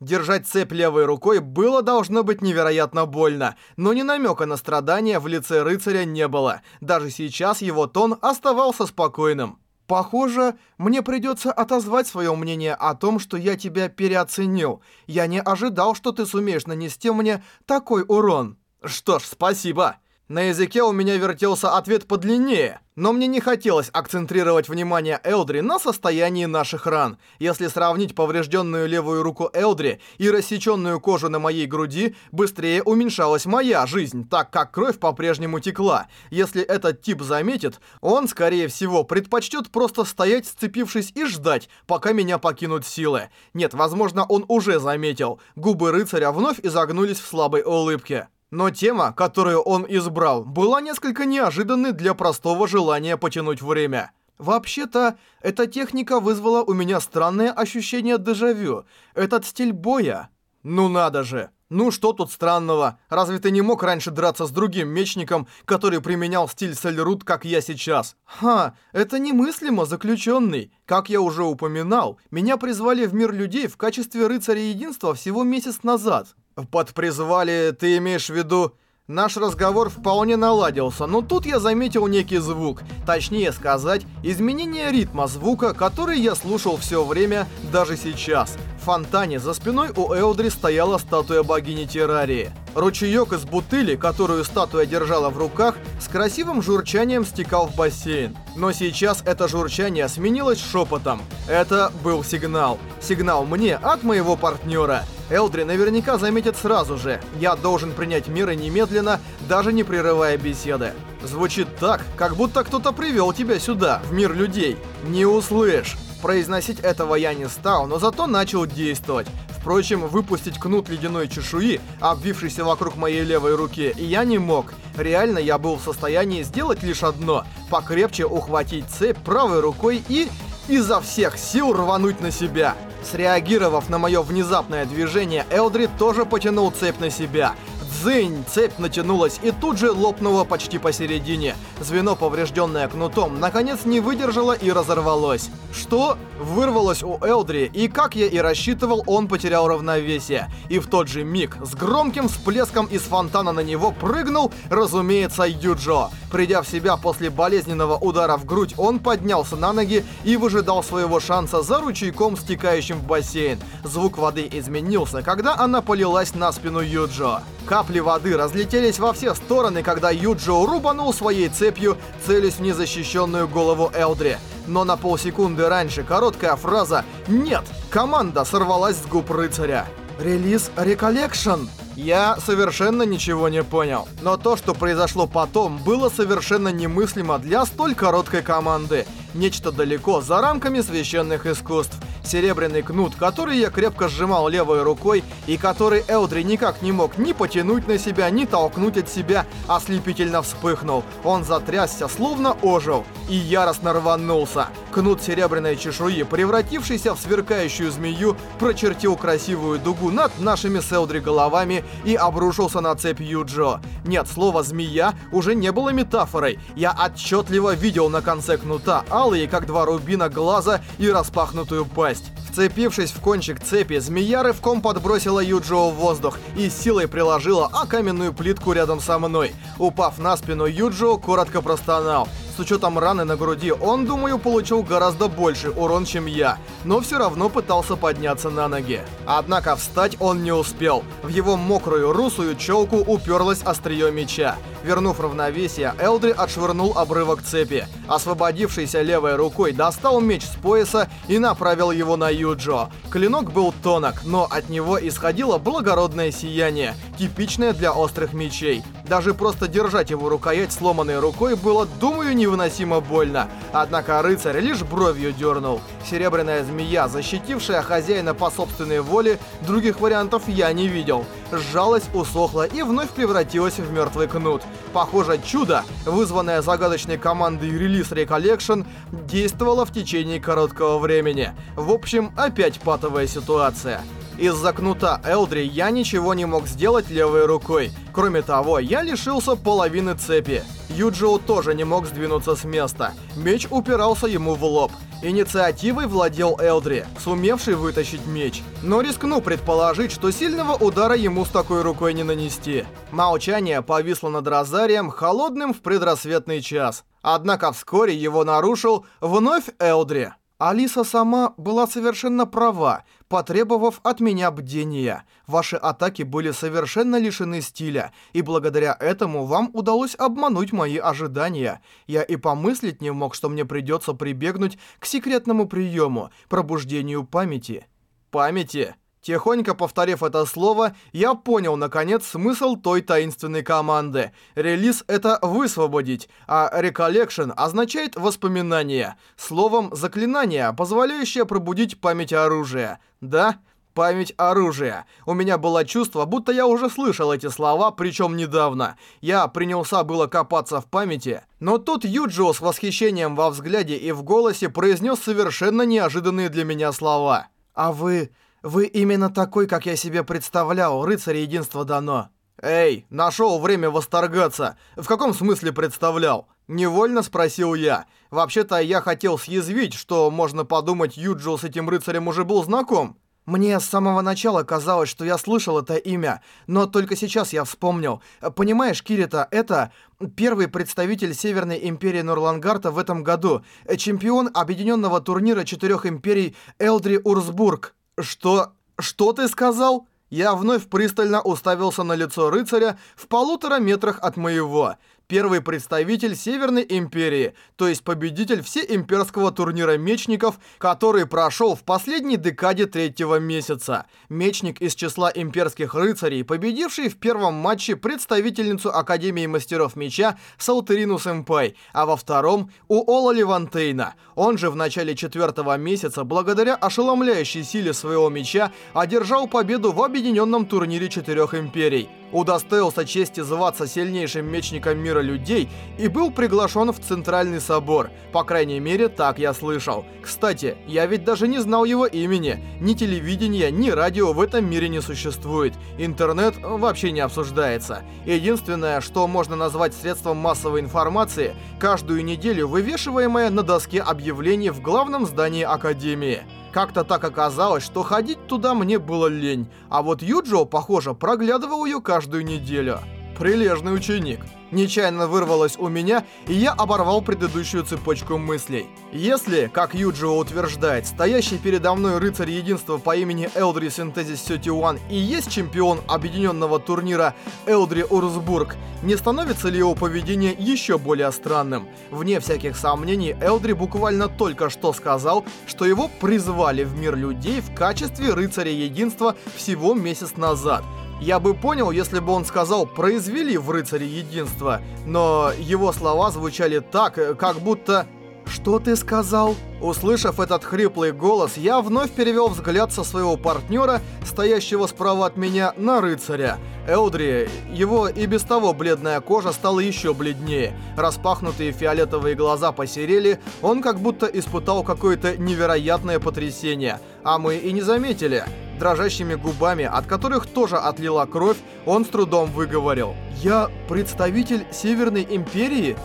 Держать цепь левой рукой было должно быть невероятно больно, но ни намека на страдания в лице рыцаря не было. Даже сейчас его тон оставался спокойным. Похоже, мне придется отозвать свое мнение о том, что я тебя переоценил. Я не ожидал, что ты сумеешь нанести мне такой урон. Что ж, спасибо. На языке у меня вертелся ответ подлиннее, но мне не хотелось акцентрировать внимание Элдри на состоянии наших ран. Если сравнить поврежденную левую руку Элдри и рассеченную кожу на моей груди, быстрее уменьшалась моя жизнь, так как кровь по-прежнему текла. Если этот тип заметит, он, скорее всего, предпочтет просто стоять, сцепившись и ждать, пока меня покинут силы. Нет, возможно, он уже заметил. Губы рыцаря вновь изогнулись в слабой улыбке. Но тема, которую он избрал, была несколько неожиданной для простого желания потянуть время. Вообще-то, эта техника вызвала у меня странное ощущение дежавю. Этот стиль боя... Ну надо же! Ну что тут странного? Разве ты не мог раньше драться с другим мечником, который применял стиль Сельрут, как я сейчас? Ха, это немыслимо, заключенный. Как я уже упоминал, меня призвали в мир людей в качестве рыцаря единства всего месяц назад. Под призвали ты имеешь в виду... Наш разговор вполне наладился, но тут я заметил некий звук, точнее сказать, изменение ритма звука, который я слушал все время, даже сейчас. В фонтане за спиной у Элдри стояла статуя богини Террарии. Ручеек из бутыли, которую статуя держала в руках, с красивым журчанием стекал в бассейн. Но сейчас это журчание сменилось шепотом. Это был сигнал. Сигнал мне от моего партнера. Элдри наверняка заметит сразу же. Я должен принять меры немедленно, даже не прерывая беседы. Звучит так, как будто кто-то привел тебя сюда, в мир людей. Не услышь. Произносить этого я не стал, но зато начал действовать. Впрочем, выпустить кнут ледяной чешуи, обвившийся вокруг моей левой руки, я не мог. Реально я был в состоянии сделать лишь одно — покрепче ухватить цепь правой рукой и изо всех сил рвануть на себя. Среагировав на мое внезапное движение, Элдри тоже потянул цепь на себя. Дзынь! Цепь натянулась и тут же лопнула почти посередине. Звено, поврежденное кнутом, наконец не выдержало и разорвалось. Что? Вырвалось у Элдри, и как я и рассчитывал, он потерял равновесие. И в тот же миг, с громким всплеском из фонтана на него прыгнул, разумеется, Юджо. Придя в себя после болезненного удара в грудь, он поднялся на ноги и выжидал своего шанса за ручейком, стекающим в бассейн. Звук воды изменился, когда она полилась на спину Юджо. Капли воды разлетелись во все стороны, когда Юджо рубанул своей цепью, целясь в незащищенную голову Элдри. Но на полсекунды раньше короткая фраза «Нет!» команда сорвалась с губ рыцаря. Релиз Recollection. Я совершенно ничего не понял. Но то, что произошло потом, было совершенно немыслимо для столь короткой команды. Нечто далеко за рамками священных искусств серебряный кнут, который я крепко сжимал левой рукой и который Элдри никак не мог ни потянуть на себя, ни толкнуть от себя, ослепительно вспыхнул. Он затрясся, словно ожил, и яростно рванулся. Кнут серебряной чешуи, превратившийся в сверкающую змею, прочертил красивую дугу над нашими с Элдри головами и обрушился на цепь Юджо. Нет, слово «змея» уже не было метафорой. Я отчетливо видел на конце кнута алые, как два рубина, глаза и распахнутую пасть. Вцепившись в кончик цепи, змея рывком подбросила Юджио в воздух и силой приложила о каменную плитку рядом со мной. Упав на спину, Юджио коротко простонал. С учетом раны на груди, он, думаю, получил гораздо больше урон, чем я, но все равно пытался подняться на ноги. Однако встать он не успел. В его мокрую русую челку уперлось острие меча. Вернув равновесие, Элдри отшвырнул обрывок цепи. Освободившийся левой рукой достал меч с пояса и направил его на Юджо. Клинок был тонок, но от него исходило благородное сияние, типичное для острых мечей. Даже просто держать его рукоять сломанной рукой было, думаю, невыносимо больно. Однако рыцарь лишь бровью дернул. Серебряная змея, защитившая хозяина по собственной воле, других вариантов я не видел. Сжалась, усохла и вновь превратилась в мертвый кнут. Похоже, чудо, вызванное загадочной командой Release Recollection, действовало в течение короткого времени. В общем, опять патовая ситуация. Из-за кнута Элдри я ничего не мог сделать левой рукой. Кроме того, я лишился половины цепи. Юджио тоже не мог сдвинуться с места. Меч упирался ему в лоб. Инициативой владел Элдри, сумевший вытащить меч. Но рискну предположить, что сильного удара ему с такой рукой не нанести. Молчание повисло над Розарием, холодным в предрассветный час. Однако вскоре его нарушил вновь Элдри. Алиса сама была совершенно права, потребовав от меня бдения. Ваши атаки были совершенно лишены стиля, и благодаря этому вам удалось обмануть мои ожидания. Я и помыслить не мог, что мне придется прибегнуть к секретному приему, пробуждению памяти. Памяти? Тихонько повторив это слово, я понял, наконец, смысл той таинственной команды. Релиз — это «высвободить», а «recollection» означает «воспоминание». Словом, заклинание, позволяющее пробудить память оружия. Да? Память оружия. У меня было чувство, будто я уже слышал эти слова, причем недавно. Я принялся было копаться в памяти, но тут Юджио с восхищением во взгляде и в голосе произнес совершенно неожиданные для меня слова. «А вы...» Вы именно такой, как я себе представлял, рыцарь единства дано. Эй, нашел время восторгаться. В каком смысле представлял? Невольно спросил я. Вообще-то я хотел съязвить, что можно подумать, Юджио с этим рыцарем уже был знаком. Мне с самого начала казалось, что я слышал это имя, но только сейчас я вспомнил. Понимаешь, Кирита, это первый представитель Северной Империи Норлангарта в этом году, чемпион объединенного турнира четырех империй Элдри Урсбург. «Что... что ты сказал?» Я вновь пристально уставился на лицо рыцаря в полутора метрах от моего первый представитель Северной Империи, то есть победитель всеимперского турнира мечников, который прошел в последней декаде третьего месяца. Мечник из числа имперских рыцарей, победивший в первом матче представительницу Академии Мастеров Меча Саутерину Сэмпай, а во втором у Ола Левантейна. Он же в начале четвертого месяца, благодаря ошеломляющей силе своего меча, одержал победу в объединенном турнире четырех империй удостоился чести зваться сильнейшим мечником мира людей и был приглашен в Центральный собор. По крайней мере, так я слышал. Кстати, я ведь даже не знал его имени. Ни телевидения, ни радио в этом мире не существует. Интернет вообще не обсуждается. Единственное, что можно назвать средством массовой информации, каждую неделю вывешиваемое на доске объявлений в главном здании Академии. Как-то так оказалось, что ходить туда мне было лень, а вот Юджио, похоже, проглядывал ее каждую неделю. Прилежный ученик. Нечаянно вырвалось у меня, и я оборвал предыдущую цепочку мыслей. Если, как Юджио утверждает, стоящий передо мной рыцарь единства по имени Элдри Синтезис 31 и есть чемпион объединенного турнира Элдри Урсбург, не становится ли его поведение еще более странным? Вне всяких сомнений, Элдри буквально только что сказал, что его призвали в мир людей в качестве рыцаря единства всего месяц назад – я бы понял, если бы он сказал «произвели в рыцаре единства», но его слова звучали так, как будто «Что ты сказал?» Услышав этот хриплый голос, я вновь перевел взгляд со своего партнера, стоящего справа от меня, на рыцаря. Элдри, его и без того бледная кожа стала еще бледнее. Распахнутые фиолетовые глаза посерели, он как будто испытал какое-то невероятное потрясение. А мы и не заметили. Дрожащими губами, от которых тоже отлила кровь, он с трудом выговорил. «Я представитель Северной Империи?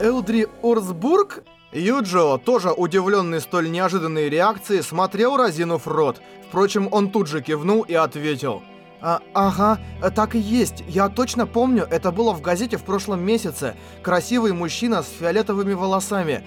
Элдри Орсбург?» Юджио, тоже удивленный столь неожиданной реакцией, смотрел, разинув рот. Впрочем, он тут же кивнул и ответил. А, «Ага, так и есть. Я точно помню, это было в газете в прошлом месяце. Красивый мужчина с фиолетовыми волосами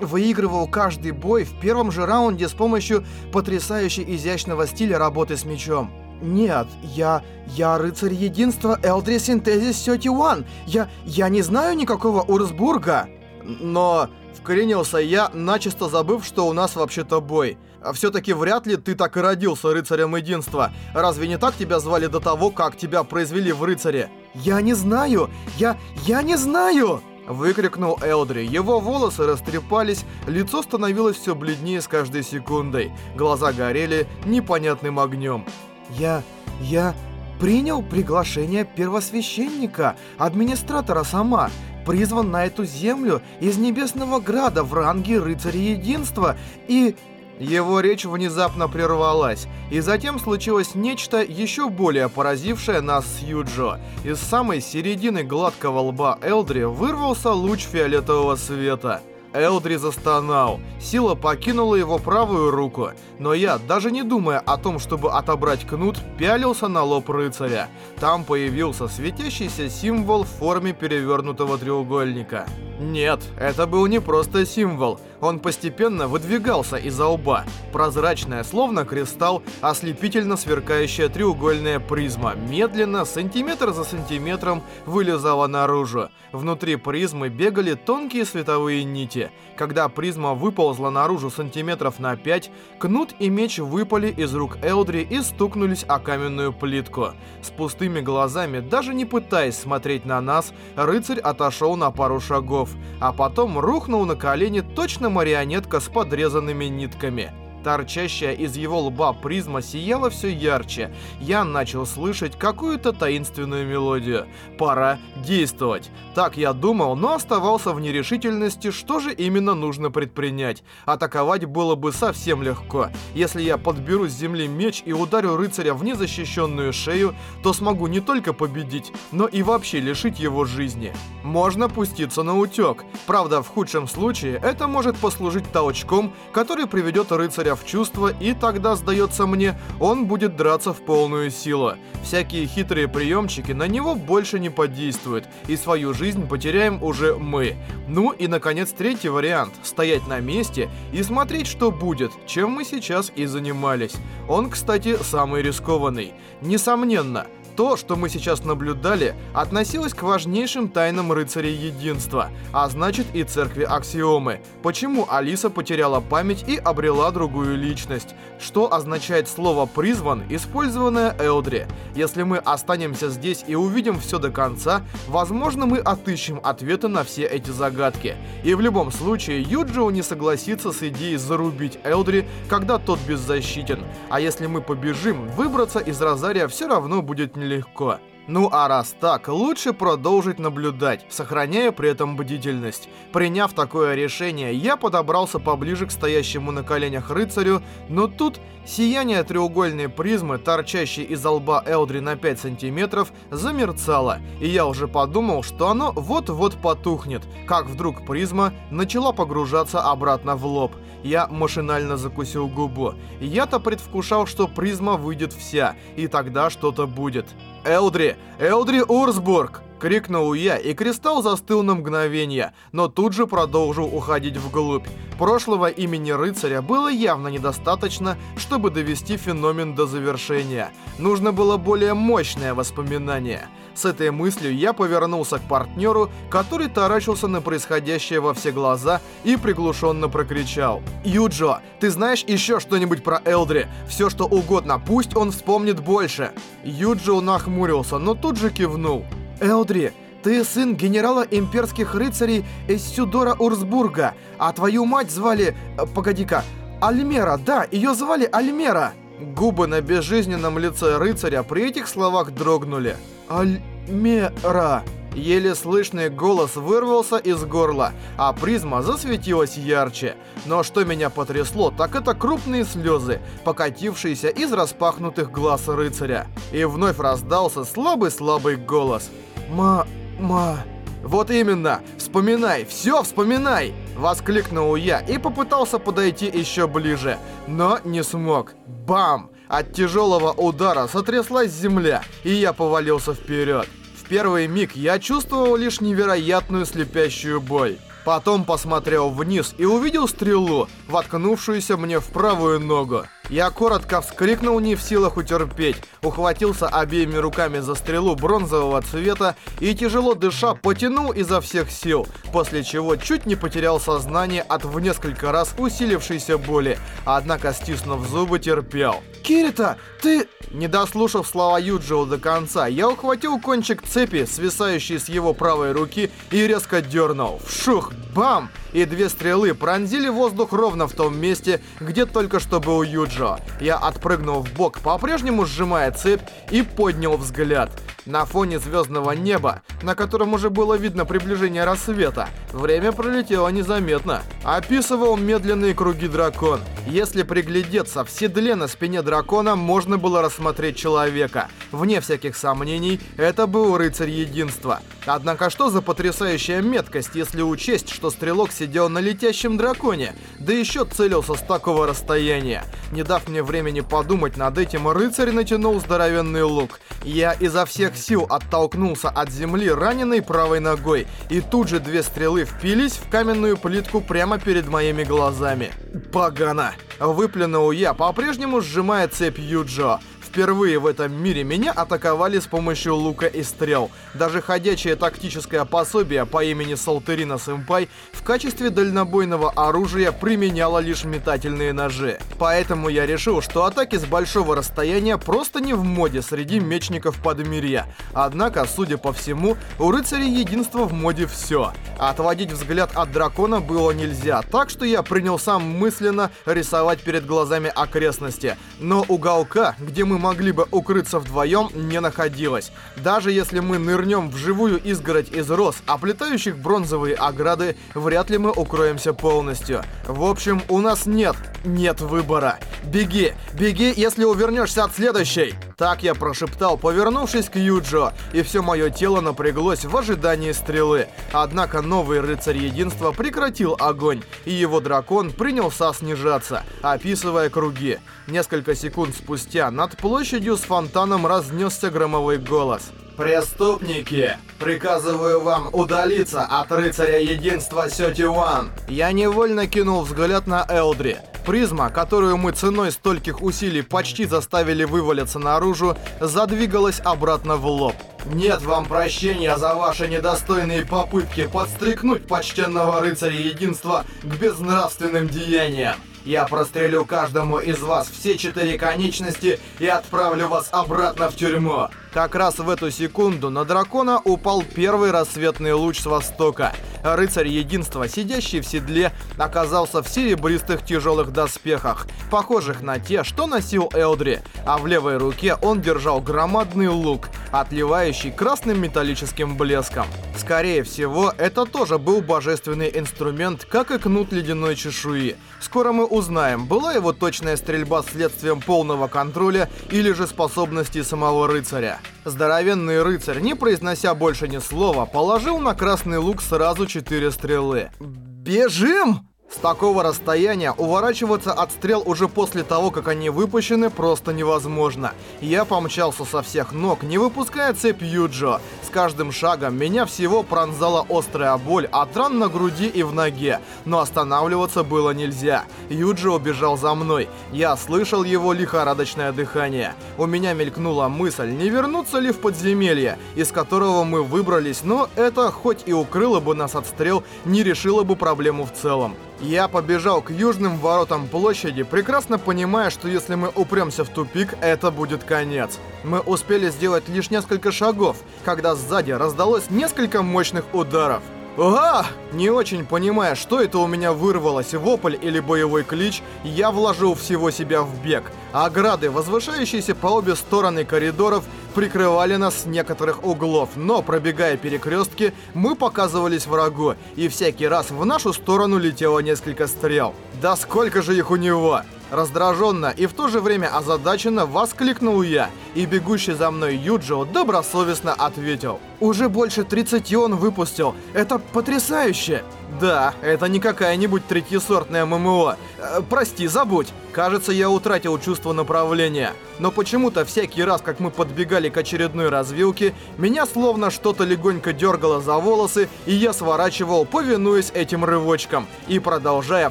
выигрывал каждый бой в первом же раунде с помощью потрясающе изящного стиля работы с мечом. Нет, я... я рыцарь единства Элдри Синтезис 31. Я... я не знаю никакого Урсбурга. Но... Вкоренился я, начисто забыв, что у нас вообще-то бой. А все-таки вряд ли ты так и родился рыцарем единства. Разве не так тебя звали до того, как тебя произвели в рыцаре? Я не знаю! Я... я не знаю! Выкрикнул Элдри. Его волосы растрепались, лицо становилось все бледнее с каждой секундой. Глаза горели непонятным огнем. «Я... я...» принял приглашение первосвященника, администратора сама, призван на эту землю из Небесного Града в ранге Рыцаря Единства и... Его речь внезапно прервалась, и затем случилось нечто еще более поразившее нас с Юджо. Из самой середины гладкого лба Элдри вырвался луч фиолетового света — Элдри застонал. Сила покинула его правую руку, но я, даже не думая о том, чтобы отобрать кнут, пялился на лоб рыцаря. Там появился светящийся символ в форме перевернутого треугольника. Нет, это был не просто символ. Он постепенно выдвигался из-за лба. Прозрачная, словно кристалл, ослепительно сверкающая треугольная призма медленно, сантиметр за сантиметром, вылезала наружу. Внутри призмы бегали тонкие световые нити. Когда призма выползла наружу сантиметров на 5, кнут и меч выпали из рук Элдри и стукнулись о каменную плитку. С пустыми глазами, даже не пытаясь смотреть на нас, рыцарь отошел на пару шагов, а потом рухнул на колени точно марионетка с подрезанными нитками. Торчащая из его лба призма сияла все ярче. Я начал слышать какую-то таинственную мелодию. Пора действовать. Так я думал, но оставался в нерешительности, что же именно нужно предпринять. Атаковать было бы совсем легко. Если я подберу с земли меч и ударю рыцаря в незащищенную шею, то смогу не только победить, но и вообще лишить его жизни. Можно пуститься на утек. Правда, в худшем случае это может послужить толчком, который приведет рыцаря в чувство, и тогда, сдается мне, он будет драться в полную силу. Всякие хитрые приемчики на него больше не подействуют, и свою жизнь потеряем уже мы. Ну и, наконец, третий вариант – стоять на месте и смотреть, что будет, чем мы сейчас и занимались. Он, кстати, самый рискованный. Несомненно, то, что мы сейчас наблюдали, относилось к важнейшим тайнам рыцарей единства, а значит и церкви Аксиомы. Почему Алиса потеряла память и обрела другую личность? Что означает слово «призван», использованное Элдри? Если мы останемся здесь и увидим все до конца, возможно мы отыщем ответы на все эти загадки. И в любом случае, Юджио не согласится с идеей зарубить Элдри, когда тот беззащитен. А если мы побежим, выбраться из Розария все равно будет нелегко легко. Ну а раз так, лучше продолжить наблюдать, сохраняя при этом бдительность. Приняв такое решение, я подобрался поближе к стоящему на коленях рыцарю, но тут сияние треугольной призмы, торчащей из лба Элдри на 5 сантиметров, замерцало, и я уже подумал, что оно вот-вот потухнет, как вдруг призма начала погружаться обратно в лоб. Я машинально закусил губу. Я-то предвкушал, что призма выйдет вся, и тогда что-то будет. Элдри! Элдри Урсбург!» — крикнул я, и кристалл застыл на мгновение, но тут же продолжил уходить вглубь. Прошлого имени рыцаря было явно недостаточно, чтобы довести феномен до завершения. Нужно было более мощное воспоминание. С этой мыслью я повернулся к партнеру, который таращился на происходящее во все глаза и приглушенно прокричал. «Юджо, ты знаешь еще что-нибудь про Элдри? Все что угодно, пусть он вспомнит больше!» Юджо нахмурился, но тут же кивнул. «Элдри, ты сын генерала имперских рыцарей из Сюдора Урсбурга, а твою мать звали... Э, погоди-ка, Альмера, да, ее звали Альмера!» Губы на безжизненном лице рыцаря при этих словах дрогнули. «Альмера!» Еле слышный голос вырвался из горла, а призма засветилась ярче. Но что меня потрясло, так это крупные слезы, покатившиеся из распахнутых глаз рыцаря. И вновь раздался слабый-слабый голос. «Ма... ма...» «Вот именно! Вспоминай! Все вспоминай!» Воскликнул я и попытался подойти еще ближе, но не смог. Бам! От тяжелого удара сотряслась земля, и я повалился вперед. В первый миг я чувствовал лишь невероятную слепящую боль. Потом посмотрел вниз и увидел стрелу, воткнувшуюся мне в правую ногу. Я коротко вскрикнул, не в силах утерпеть, ухватился обеими руками за стрелу бронзового цвета и, тяжело дыша, потянул изо всех сил, после чего чуть не потерял сознание от в несколько раз усилившейся боли, однако, стиснув зубы, терпел. «Кирита, ты...» Не дослушав слова Юджио до конца, я ухватил кончик цепи, свисающий с его правой руки, и резко дернул. Вшух! Бам! И две стрелы пронзили воздух ровно в том месте, где только что был Юджио. Я отпрыгнул в бок, по-прежнему сжимая цепь, и поднял взгляд. На фоне звездного неба, на котором уже было видно приближение рассвета, время пролетело незаметно. Описывал медленные круги дракон. Если приглядеться, в седле на спине дракона можно было рассмотреть человека. Вне всяких сомнений, это был рыцарь единства. Однако что за потрясающая меткость, если учесть, что стрелок сидел на летящем драконе, да еще целился с такого расстояния. Не дав мне времени подумать над этим, рыцарь натянул здоровенный лук. Я изо всех сил оттолкнулся от земли раненой правой ногой, и тут же две стрелы впились в каменную плитку прямо перед моими глазами. Погано! Выплюнул я, по-прежнему сжимая цепь Юджо. Впервые в этом мире меня атаковали с помощью лука и стрел. Даже ходячее тактическое пособие по имени Салтерина Сэмпай в качестве дальнобойного оружия применяло лишь метательные ножи. Поэтому я решил, что атаки с большого расстояния просто не в моде среди мечников Подмирья. Однако, судя по всему, у рыцарей единства в моде все. Отводить взгляд от дракона было нельзя, так что я принялся мысленно рисовать перед глазами окрестности. Но уголка, где мы могли бы укрыться вдвоем, не находилось. Даже если мы нырнем в живую изгородь из роз, оплетающих бронзовые ограды, вряд ли мы укроемся полностью. В общем, у нас нет, нет выбора. Беги, беги, если увернешься от следующей. Так я прошептал, повернувшись к Юджо, и все мое тело напряглось в ожидании стрелы. Однако новый рыцарь единства прекратил огонь, и его дракон принялся снижаться, описывая круги. Несколько секунд спустя над площадью с фонтаном разнесся громовой голос. «Преступники! Приказываю вам удалиться от рыцаря единства Сётиуан!» Я невольно кинул взгляд на Элдри. Призма, которую мы ценой стольких усилий почти заставили вывалиться наружу, задвигалась обратно в лоб. Нет вам прощения за ваши недостойные попытки подстрекнуть почтенного рыцаря единства к безнравственным деяниям. Я прострелю каждому из вас все четыре конечности и отправлю вас обратно в тюрьму. Как раз в эту секунду на дракона упал первый рассветный луч с востока. Рыцарь единства, сидящий в седле, оказался в серебристых тяжелых доспехах, похожих на те, что носил Элдри, а в левой руке он держал громадный лук, отливающий красным металлическим блеском. Скорее всего, это тоже был божественный инструмент, как и кнут ледяной чешуи. Скоро мы узнаем, была его точная стрельба следствием полного контроля или же способности самого рыцаря. Здоровенный рыцарь, не произнося больше ни слова, положил на красный лук сразу четыре стрелы. «Бежим!» С такого расстояния уворачиваться от стрел уже после того, как они выпущены, просто невозможно. Я помчался со всех ног, не выпуская цепь Юджо. С каждым шагом меня всего пронзала острая боль от ран на груди и в ноге, но останавливаться было нельзя. Юджо убежал за мной. Я слышал его лихорадочное дыхание. У меня мелькнула мысль, не вернуться ли в подземелье, из которого мы выбрались, но это хоть и укрыло бы нас от стрел, не решило бы проблему в целом. Я побежал к южным воротам площади, прекрасно понимая, что если мы упремся в тупик, это будет конец. Мы успели сделать лишь несколько шагов, когда сзади раздалось несколько мощных ударов. «Ага!» Не очень понимая, что это у меня вырвалось, вопль или боевой клич, я вложил всего себя в бег. Ограды, возвышающиеся по обе стороны коридоров, прикрывали нас с некоторых углов, но, пробегая перекрестки, мы показывались врагу, и всякий раз в нашу сторону летело несколько стрел. Да сколько же их у него! Раздраженно и в то же время озадаченно воскликнул я, и бегущий за мной Юджио добросовестно ответил. «Уже больше 30 он выпустил. Это потрясающе!» Да, это не какая-нибудь третьесортная ММО. Э, прости, забудь. Кажется, я утратил чувство направления. Но почему-то всякий раз, как мы подбегали к очередной развилке, меня словно что-то легонько дергало за волосы, и я сворачивал, повинуясь этим рывочкам, и продолжая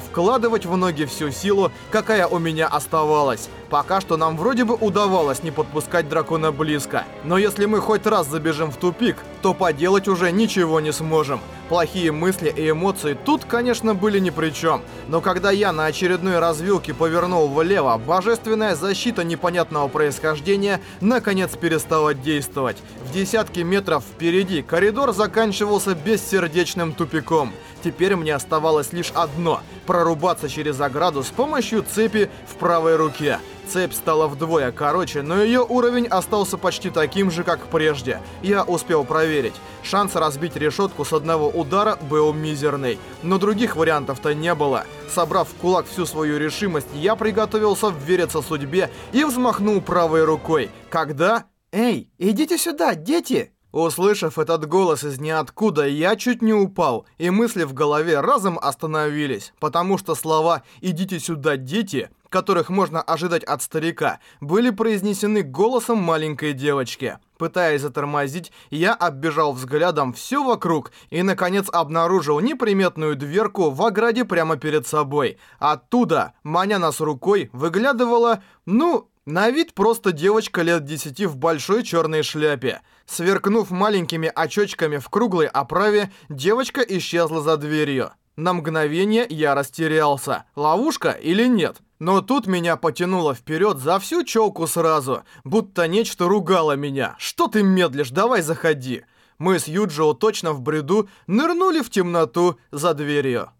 вкладывать в ноги всю силу, какая у меня оставалась. Пока что нам вроде бы удавалось не подпускать дракона близко. Но если мы хоть раз забежим в тупик, то поделать уже ничего не сможем. Плохие мысли и эмоции тут, конечно, были ни при чем. Но когда я на очередной развилке повернул влево, божественная защита непонятного происхождения наконец перестала действовать. В десятки метров впереди коридор заканчивался бессердечным тупиком. Теперь мне оставалось лишь одно – прорубаться через ограду с помощью цепи в правой руке. Цепь стала вдвое короче, но ее уровень остался почти таким же, как прежде. Я успел проверить. Шанс разбить решетку с одного удара был мизерный. Но других вариантов-то не было. Собрав в кулак всю свою решимость, я приготовился вериться судьбе и взмахнул правой рукой. Когда... «Эй, идите сюда, дети!» Услышав этот голос из ниоткуда, я чуть не упал, и мысли в голове разом остановились, потому что слова «идите сюда, дети», которых можно ожидать от старика, были произнесены голосом маленькой девочки. Пытаясь затормозить, я оббежал взглядом все вокруг и, наконец, обнаружил неприметную дверку в ограде прямо перед собой. Оттуда, маня нас рукой, выглядывала, ну, на вид просто девочка лет десяти в большой черной шляпе. Сверкнув маленькими очочками в круглой оправе, девочка исчезла за дверью. На мгновение я растерялся. Ловушка или нет? Но тут меня потянуло вперед за всю челку сразу, будто нечто ругало меня. «Что ты медлишь? Давай заходи!» Мы с Юджио точно в бреду нырнули в темноту за дверью.